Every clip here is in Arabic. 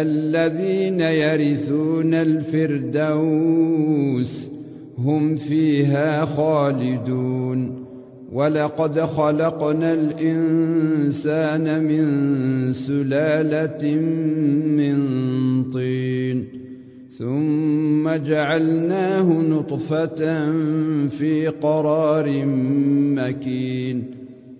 الذين يرثون الفردوس هم فيها خالدون. ولقد خلقنا الإنسان من سلالة من طين ثم جعلناه نطفة في قرار مكين.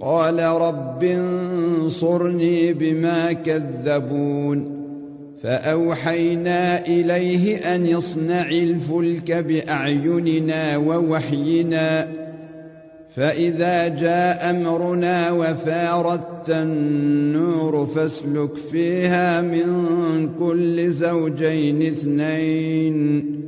قال رب انصرني بما كذبون فأوحينا إليه أن اصنع الفلك بأعيننا ووحينا فإذا جاء أمرنا وفارت النور فاسلك فيها من كل زوجين اثنين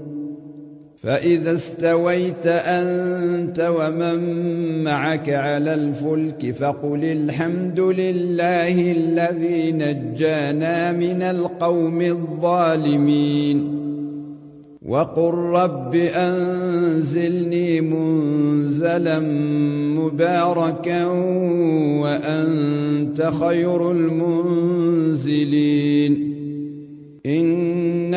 فإذا استويت أنت ومن معك على الفلك فقل الحمد لله الذي نجانا من القوم الظالمين. وقل رب أنزلني منزلا مباركا وأنت خير المنزلين. إن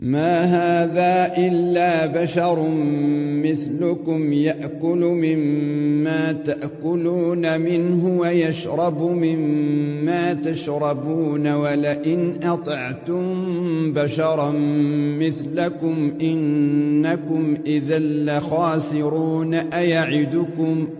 ما هذا إلا بشر مثلكم يأكل مما تأكلون منه ويشرب مما تشربون ولئن أطعتم بشرا مثلكم إنكم إذا لخاسرون أيعدكم ۖ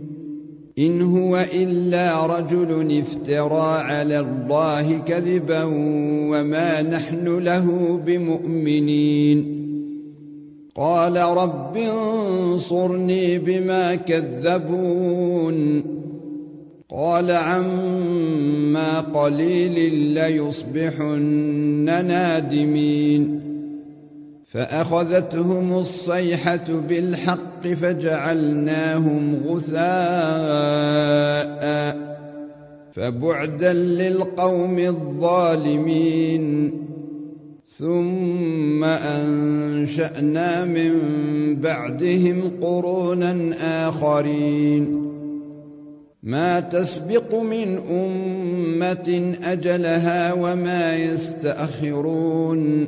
إن هو إلا رجل افترى على الله كذبا وما نحن له بمؤمنين. قال رب انصرني بما كذبون. قال عما قليل ليصبحن نادمين. فأخذتهم الصيحة بالحق فجعلناهم غثاء فبعدا للقوم الظالمين ثم أنشأنا من بعدهم قرونا آخرين ما تسبق من أمة أجلها وما يستأخرون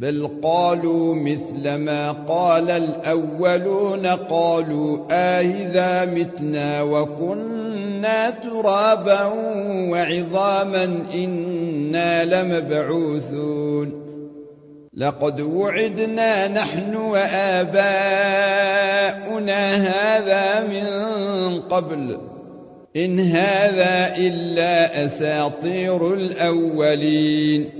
بل قالوا مثل ما قال الأولون قالوا آهذا متنا وكنا ترابا وعظاما إنا لمبعوثون لقد وعدنا نحن وآباؤنا هذا من قبل إن هذا إلا أساطير الأولين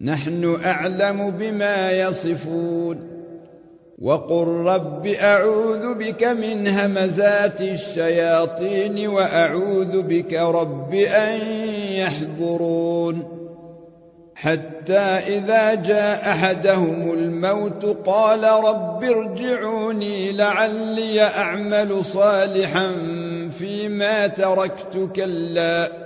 نحن أعلم بما يصفون. وقل رب أعوذ بك من همزات الشياطين وأعوذ بك رب أن يحضرون. حتى إذا جاء أحدهم الموت قال رب ارجعوني لعلي أعمل صالحا فيما تركت كلا.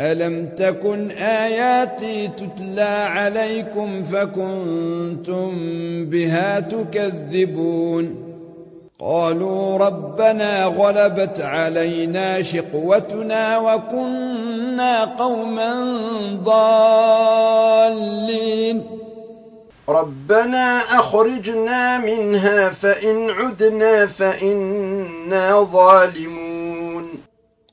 ألم تكن آياتي تتلى عليكم فكنتم بها تكذبون؟ قالوا ربنا غلبت علينا شقوتنا وكنا قوما ضالين. ربنا أخرجنا منها فإن عدنا فإنا ظالمون.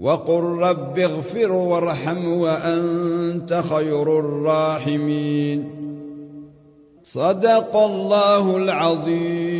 وقل رب اغفر وارحم وأنت خير الراحمين. صدق الله العظيم.